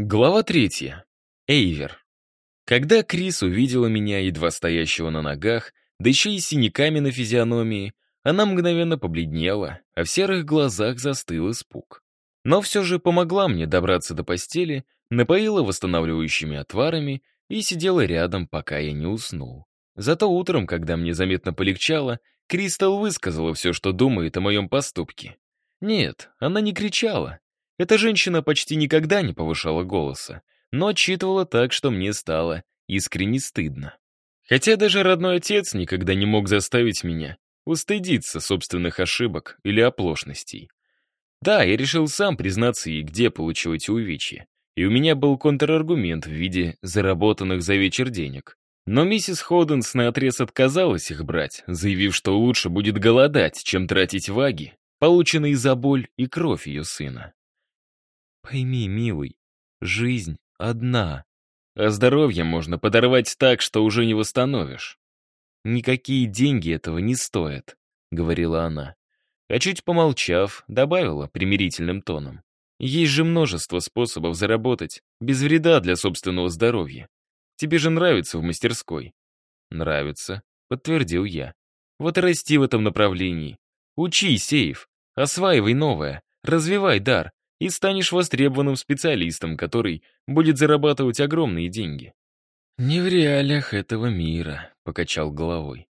Глава третья. Эйвер. Когда Крис увидела меня, едва стоящего на ногах, да еще и синяками на физиономии, она мгновенно побледнела, а в серых глазах застыл испуг. Но все же помогла мне добраться до постели, напоила восстанавливающими отварами и сидела рядом, пока я не уснул. Зато утром, когда мне заметно полегчало, Кристал высказала все, что думает о моем поступке. Нет, она не кричала, эта женщина почти никогда не повышала голоса, но отчитывала так, что мне стало искренне стыдно. Хотя даже родной отец никогда не мог заставить меня устыдиться собственных ошибок или оплошностей. Да, я решил сам признаться ей, где получил эти увечья, и у меня был контраргумент в виде заработанных за вечер денег. Но миссис Ходенс наотрез отказалась их брать, заявив, что лучше будет голодать, чем тратить ваги, полученные за боль и кровь ее сына. Пойми, милый, жизнь одна, а здоровье можно подорвать так, что уже не восстановишь. Никакие деньги этого не стоят, говорила она. А чуть помолчав, добавила примирительным тоном. Есть же множество способов заработать, без вреда для собственного здоровья. Тебе же нравится в мастерской. Нравится, подтвердил я. Вот и расти в этом направлении. Учи, Сейф, осваивай новое, развивай дар, и станешь востребованным специалистом, который будет зарабатывать огромные деньги. «Не в реалиях этого мира», — покачал головой.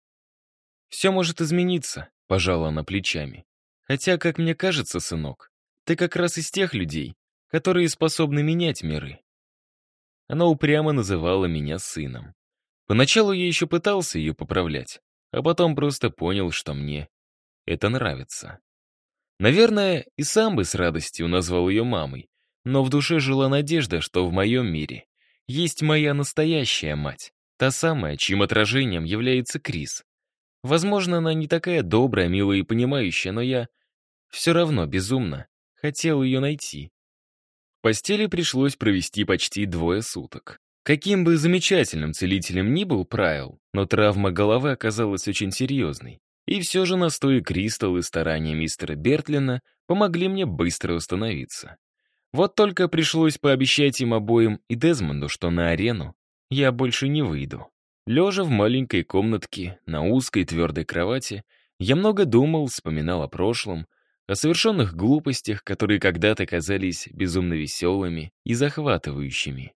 «Все может измениться», — пожала она плечами. «Хотя, как мне кажется, сынок, ты как раз из тех людей, которые способны менять миры». Она упрямо называла меня сыном. Поначалу я еще пытался ее поправлять, а потом просто понял, что мне это нравится. Наверное, и сам бы с радостью назвал ее мамой, но в душе жила надежда, что в моем мире есть моя настоящая мать, та самая, чьим отражением является Крис. Возможно, она не такая добрая, милая и понимающая, но я все равно безумно хотел ее найти. В постели пришлось провести почти двое суток. Каким бы замечательным целителем ни был Прайл, но травма головы оказалась очень серьезной. И все же настои Кристалл и старания мистера Бертлина помогли мне быстро установиться. Вот только пришлось пообещать им обоим и Дезмонду, что на арену я больше не выйду. Лежа в маленькой комнатке на узкой твердой кровати, я много думал, вспоминал о прошлом, о совершенных глупостях, которые когда-то казались безумно веселыми и захватывающими.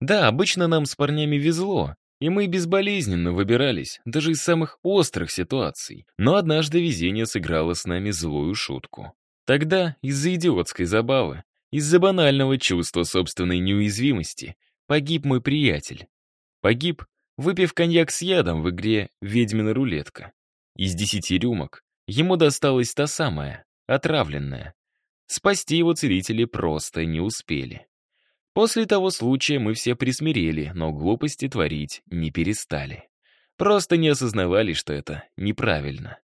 Да, обычно нам с парнями везло, и мы безболезненно выбирались, даже из самых острых ситуаций. Но однажды везение сыграло с нами злую шутку. Тогда из-за идиотской забавы, из-за банального чувства собственной неуязвимости, погиб мой приятель. Погиб, выпив коньяк с ядом в игре «Ведьмина рулетка». Из десяти рюмок ему досталась та самая, отравленная. Спасти его целители просто не успели. После того случая мы все присмирели, но глупости творить не перестали. Просто не осознавали, что это неправильно.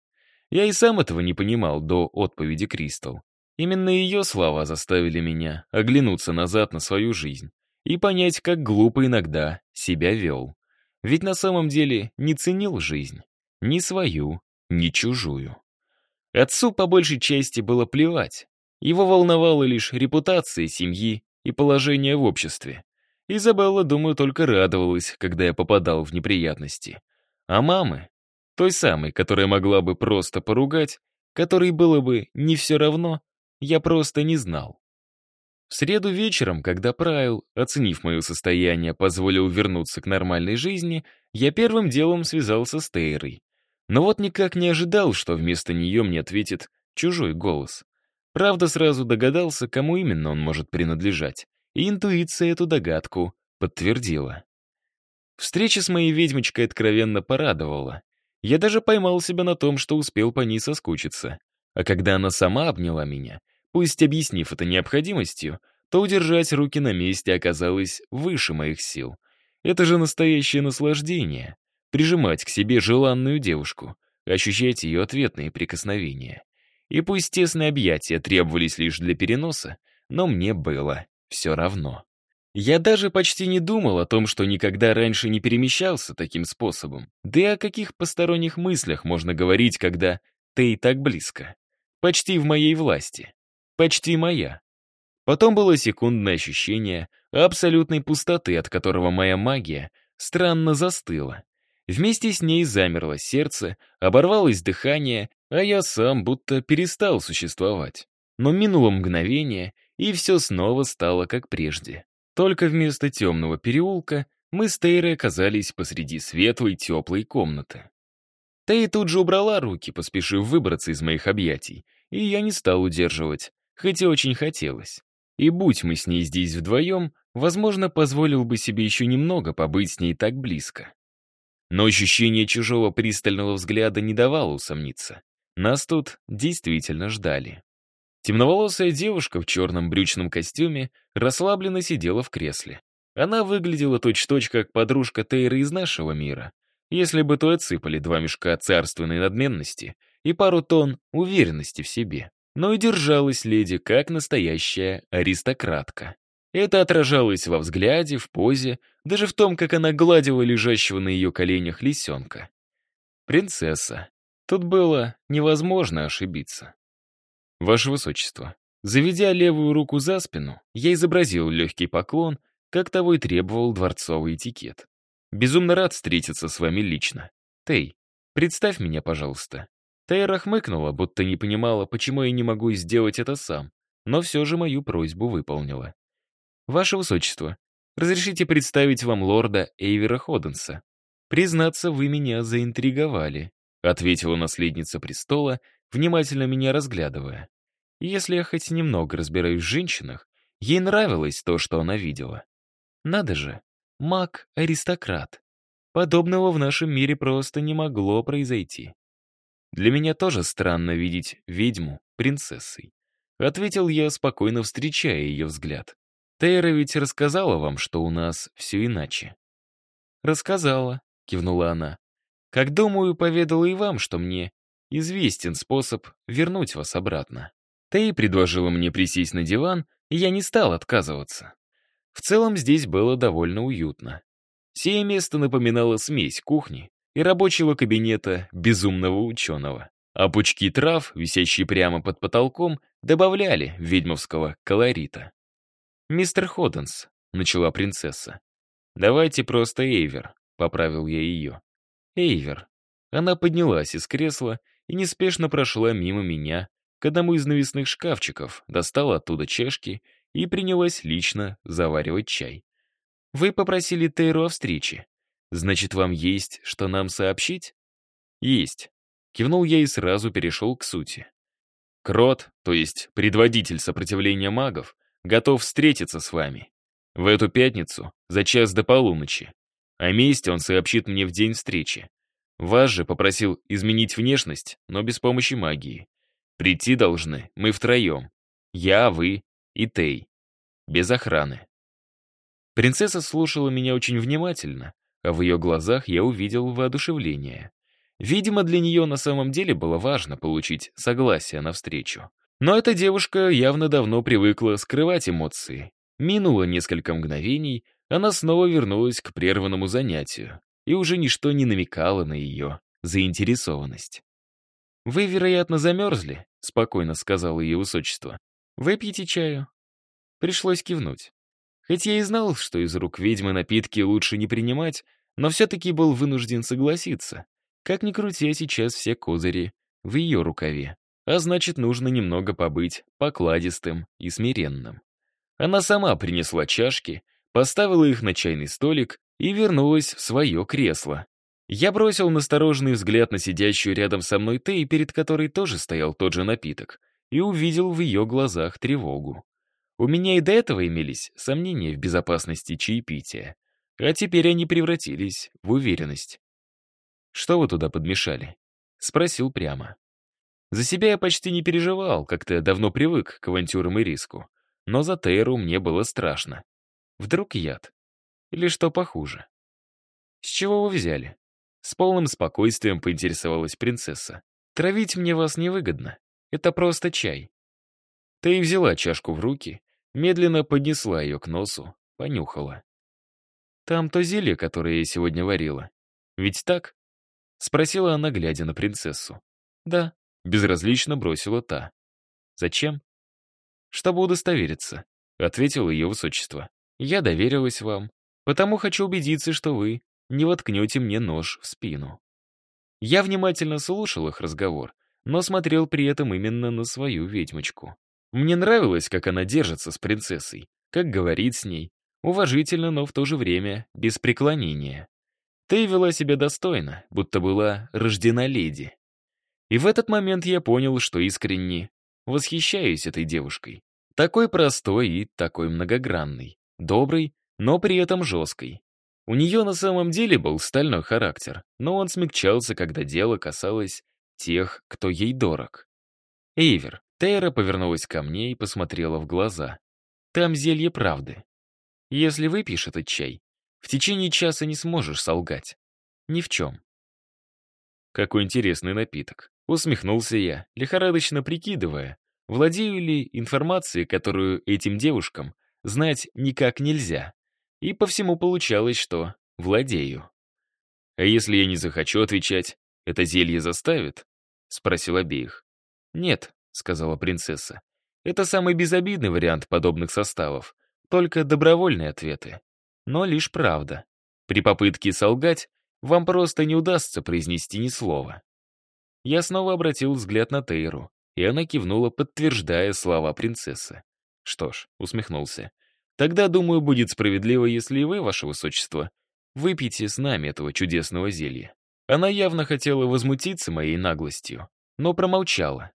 Я и сам этого не понимал до отповеди Кристал. Именно ее слова заставили меня оглянуться назад на свою жизнь и понять, как глупо иногда себя вел. Ведь на самом деле не ценил жизнь. Ни свою, ни чужую. Отцу по большей части было плевать. Его волновала лишь репутация семьи и положение в обществе. Изабелла, думаю, только радовалась, когда я попадал в неприятности. А мамы, той самой, которая могла бы просто поругать, которой было бы не все равно, я просто не знал. В среду вечером, когда Прайл, оценив мое состояние, позволил вернуться к нормальной жизни, я первым делом связался с Тейрой. Но вот никак не ожидал, что вместо нее мне ответит чужой голос. Правда, сразу догадался, кому именно он может принадлежать, и интуиция эту догадку подтвердила. Встреча с моей ведьмочкой откровенно порадовала. Я даже поймал себя на том, что успел по ней соскучиться. А когда она сама обняла меня, пусть объяснив это необходимостью, то удержать руки на месте оказалось выше моих сил. Это же настоящее наслаждение — прижимать к себе желанную девушку, ощущать ее ответные прикосновения. И пусть тесные объятия требовались лишь для переноса, но мне было все равно. Я даже почти не думал о том, что никогда раньше не перемещался таким способом. Да и о каких посторонних мыслях можно говорить, когда ты и так близко. Почти в моей власти. Почти моя. Потом было секундное ощущение абсолютной пустоты, от которого моя магия странно застыла. Вместе с ней замерло сердце, оборвалось дыхание, а я сам будто перестал существовать. Но минуло мгновение, и все снова стало как прежде. Только вместо темного переулка мы с Тейрой оказались посреди светлой теплой комнаты. Тей тут же убрала руки, поспешив выбраться из моих объятий, и я не стал удерживать, хотя очень хотелось. И будь мы с ней здесь вдвоем, возможно, позволил бы себе еще немного побыть с ней так близко. Но ощущение чужого пристального взгляда не давало усомниться. Нас тут действительно ждали. Темноволосая девушка в черном брючном костюме расслабленно сидела в кресле. Она выглядела точь-точь как подружка Тейры из нашего мира, если бы то отсыпали два мешка царственной надменности и пару тонн уверенности в себе. Но и держалась леди как настоящая аристократка. Это отражалось во взгляде, в позе, даже в том, как она гладила лежащего на ее коленях лисенка. Принцесса. Тут было невозможно ошибиться. Ваше Высочество, заведя левую руку за спину, я изобразил легкий поклон, как того и требовал дворцовый этикет. Безумно рад встретиться с вами лично. Тей, представь меня, пожалуйста. Тейра хмыкнула, будто не понимала, почему я не могу сделать это сам, но все же мою просьбу выполнила. Ваше Высочество, разрешите представить вам лорда Эйвера Ходенса. Признаться, вы меня заинтриговали. — ответила наследница престола, внимательно меня разглядывая. если я хоть немного разбираюсь в женщинах, ей нравилось то, что она видела. Надо же, маг-аристократ. Подобного в нашем мире просто не могло произойти. Для меня тоже странно видеть ведьму принцессой. Ответил я, спокойно встречая ее взгляд. Тейра ведь рассказала вам, что у нас все иначе. «Рассказала», — кивнула она. Как думаю, поведала и вам, что мне известен способ вернуть вас обратно. Тей предложила мне присесть на диван, и я не стал отказываться. В целом здесь было довольно уютно. Сие место напоминало смесь кухни и рабочего кабинета безумного ученого. А пучки трав, висящие прямо под потолком, добавляли ведьмовского колорита. «Мистер Ходденс», — начала принцесса. «Давайте просто Эйвер», — поправил я ее. Эйвер. Она поднялась из кресла и неспешно прошла мимо меня к одному из навесных шкафчиков, достала оттуда чашки и принялась лично заваривать чай. «Вы попросили Тейру о встрече. Значит, вам есть, что нам сообщить?» «Есть». Кивнул я и сразу перешел к сути. Крот, то есть предводитель сопротивления магов, готов встретиться с вами. В эту пятницу, за час до полуночи. О месте он сообщит мне в день встречи. Вас же попросил изменить внешность, но без помощи магии. Прийти должны мы втроем. Я, вы и Тей. Без охраны. Принцесса слушала меня очень внимательно, а в ее глазах я увидел воодушевление. Видимо, для нее на самом деле было важно получить согласие на встречу. Но эта девушка явно давно привыкла скрывать эмоции. Минуло несколько мгновений, она снова вернулась к прерванному занятию, и уже ничто не намекало на ее заинтересованность. «Вы, вероятно, замерзли», — спокойно сказала ее высочество. «Выпьете чаю?» Пришлось кивнуть. Хоть я и знал, что из рук ведьмы напитки лучше не принимать, но все-таки был вынужден согласиться. Как ни крути, а сейчас все козыри в ее рукаве. А значит, нужно немного побыть покладистым и смиренным. Она сама принесла чашки, поставила их на чайный столик и вернулась в свое кресло. Я бросил настороженный взгляд на сидящую рядом со мной Тей, перед которой тоже стоял тот же напиток, и увидел в ее глазах тревогу. У меня и до этого имелись сомнения в безопасности чаепития, а теперь они превратились в уверенность. «Что вы туда подмешали?» — спросил прямо. За себя я почти не переживал, как-то давно привык к авантюрам и риску. Но за Тейру мне было страшно. Вдруг яд? Или что похуже? С чего вы взяли? С полным спокойствием поинтересовалась принцесса. Травить мне вас невыгодно. Это просто чай. Ты и взяла чашку в руки, медленно поднесла ее к носу, понюхала. Там то зелье, которое я сегодня варила. Ведь так? Спросила она, глядя на принцессу. Да, безразлично бросила та. Зачем? Чтобы удостовериться. ответил ее высочество. «Я доверилась вам, потому хочу убедиться, что вы не воткнете мне нож в спину». Я внимательно слушал их разговор, но смотрел при этом именно на свою ведьмочку. Мне нравилось, как она держится с принцессой, как говорит с ней, уважительно, но в то же время без преклонения. Ты вела себя достойно, будто была рождена леди. И в этот момент я понял, что искренне восхищаюсь этой девушкой. Такой простой и такой многогранной. Доброй, но при этом жесткой. У нее на самом деле был стальной характер, но он смягчался, когда дело касалось тех, кто ей дорог. Эйвер, Тейра повернулась ко мне и посмотрела в глаза. Там зелье правды. Если выпьешь этот чай, в течение часа не сможешь солгать. Ни в чем. Какой интересный напиток. Усмехнулся я, лихорадочно прикидывая, Владею ли информацией, которую этим девушкам знать никак нельзя? И по всему получалось, что владею. «А если я не захочу отвечать, это зелье заставит?» — спросил обеих. «Нет», — сказала принцесса. «Это самый безобидный вариант подобных составов, только добровольные ответы. Но лишь правда. При попытке солгать вам просто не удастся произнести ни слова». Я снова обратил взгляд на Тейру и она кивнула, подтверждая слова принцессы. Что ж, усмехнулся. Тогда, думаю, будет справедливо, если и вы, ваше высочество, выпьете с нами этого чудесного зелья. Она явно хотела возмутиться моей наглостью, но промолчала.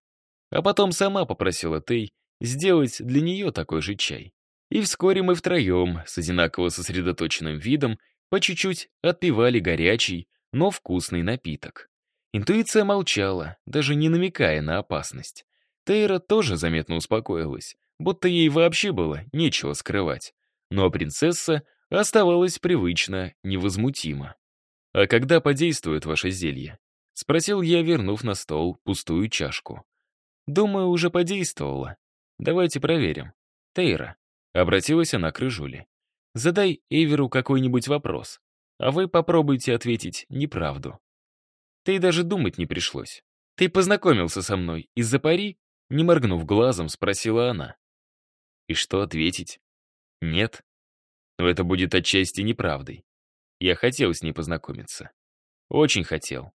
А потом сама попросила Тей сделать для нее такой же чай. И вскоре мы втроем, с одинаково сосредоточенным видом, по чуть-чуть отпивали горячий, но вкусный напиток. Интуиция молчала, даже не намекая на опасность. Тейра тоже заметно успокоилась, будто ей вообще было нечего скрывать. Но принцесса оставалась привычно невозмутима. «А когда подействует ваше зелье?» — спросил я, вернув на стол пустую чашку. «Думаю, уже подействовало. Давайте проверим. Тейра», — обратилась она к Рыжуле. «Задай Эверу какой-нибудь вопрос, а вы попробуйте ответить неправду». Ты даже думать не пришлось. Ты познакомился со мной из-за пари? Не моргнув глазом, спросила она. И что ответить? Нет. Но это будет отчасти неправдой. Я хотел с ней познакомиться. Очень хотел.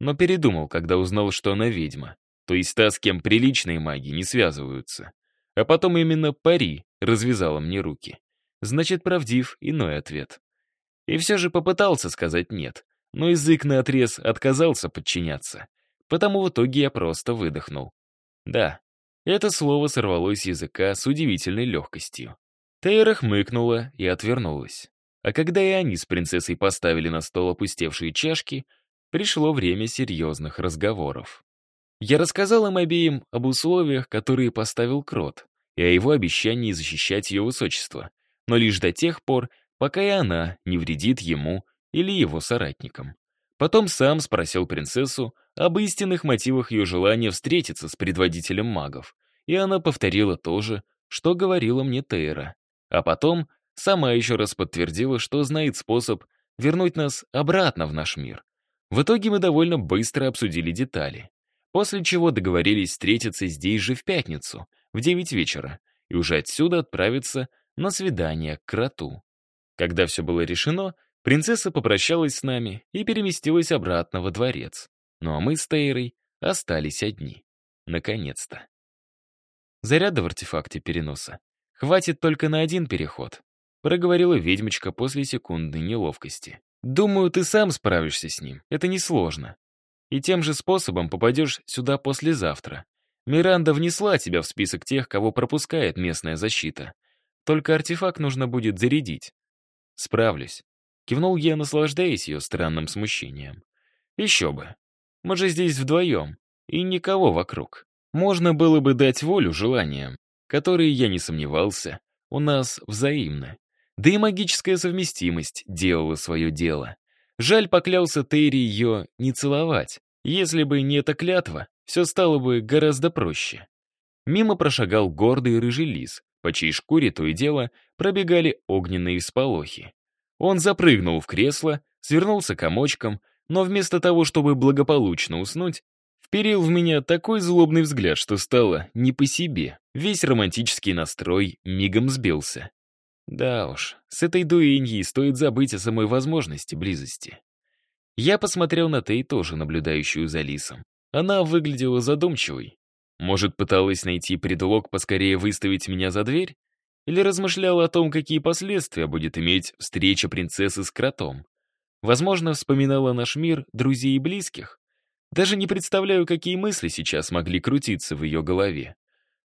Но передумал, когда узнал, что она ведьма. То есть та, с кем приличные маги не связываются. А потом именно пари развязала мне руки. Значит, правдив иной ответ. И все же попытался сказать «нет», но язык наотрез отказался подчиняться. Потому в итоге я просто выдохнул. Да, это слово сорвалось с языка с удивительной легкостью. Тейра хмыкнула и отвернулась. А когда и они с принцессой поставили на стол опустевшие чашки, пришло время серьезных разговоров. Я рассказал им обеим об условиях, которые поставил Крот, и о его обещании защищать ее высочество, но лишь до тех пор, пока и она не вредит ему или его соратникам. Потом сам спросил принцессу об истинных мотивах ее желания встретиться с предводителем магов, и она повторила то же, что говорила мне Тейра. А потом сама еще раз подтвердила, что знает способ вернуть нас обратно в наш мир. В итоге мы довольно быстро обсудили детали, после чего договорились встретиться здесь же в пятницу, в 9 вечера, и уже отсюда отправиться на свидание к кроту. Когда все было решено, Принцесса попрощалась с нами и переместилась обратно во дворец. Ну а мы с Тейрой остались одни. Наконец-то. Заряда в артефакте переноса. Хватит только на один переход, проговорила ведьмочка после секундной неловкости. Думаю, ты сам справишься с ним. Это несложно. И тем же способом попадешь сюда послезавтра. Миранда внесла тебя в список тех, кого пропускает местная защита. Только артефакт нужно будет зарядить. Справлюсь. Кивнул я, наслаждаясь ее странным смущением. Еще бы. Мы же здесь вдвоем, и никого вокруг. Можно было бы дать волю желаниям, которые, я не сомневался, у нас взаимны. Да и магическая совместимость делала свое дело. Жаль, поклялся Терри ее не целовать. Если бы не эта клятва, все стало бы гораздо проще. Мимо прошагал гордый рыжий лис, по чьей шкуре то и дело пробегали огненные всполохи. Он запрыгнул в кресло, свернулся комочком, но вместо того, чтобы благополучно уснуть, вперил в меня такой злобный взгляд, что стало не по себе. Весь романтический настрой мигом сбился. Да уж, с этой дуэньей стоит забыть о самой возможности близости. Я посмотрел на Тей, тоже наблюдающую за Лисом. Она выглядела задумчивой. Может, пыталась найти предлог поскорее выставить меня за дверь? Или размышляла о том, какие последствия будет иметь встреча принцессы с кротом? Возможно, вспоминала наш мир, друзей и близких? Даже не представляю, какие мысли сейчас могли крутиться в ее голове.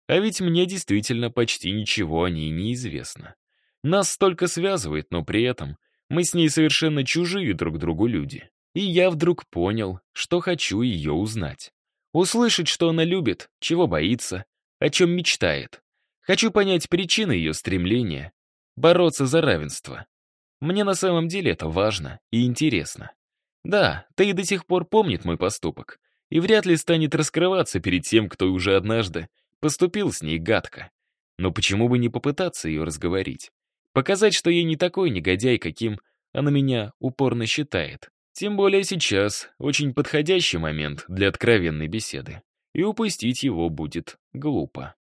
А ведь мне действительно почти ничего о ней не известно. Нас столько связывает, но при этом мы с ней совершенно чужие друг другу люди. И я вдруг понял, что хочу ее узнать. Услышать, что она любит, чего боится, о чем мечтает. Хочу понять причины ее стремления, бороться за равенство. Мне на самом деле это важно и интересно. Да, ты и до сих пор помнит мой поступок, и вряд ли станет раскрываться перед тем, кто уже однажды поступил с ней гадко. Но почему бы не попытаться ее разговорить? Показать, что я не такой негодяй, каким она меня упорно считает. Тем более сейчас очень подходящий момент для откровенной беседы. И упустить его будет глупо.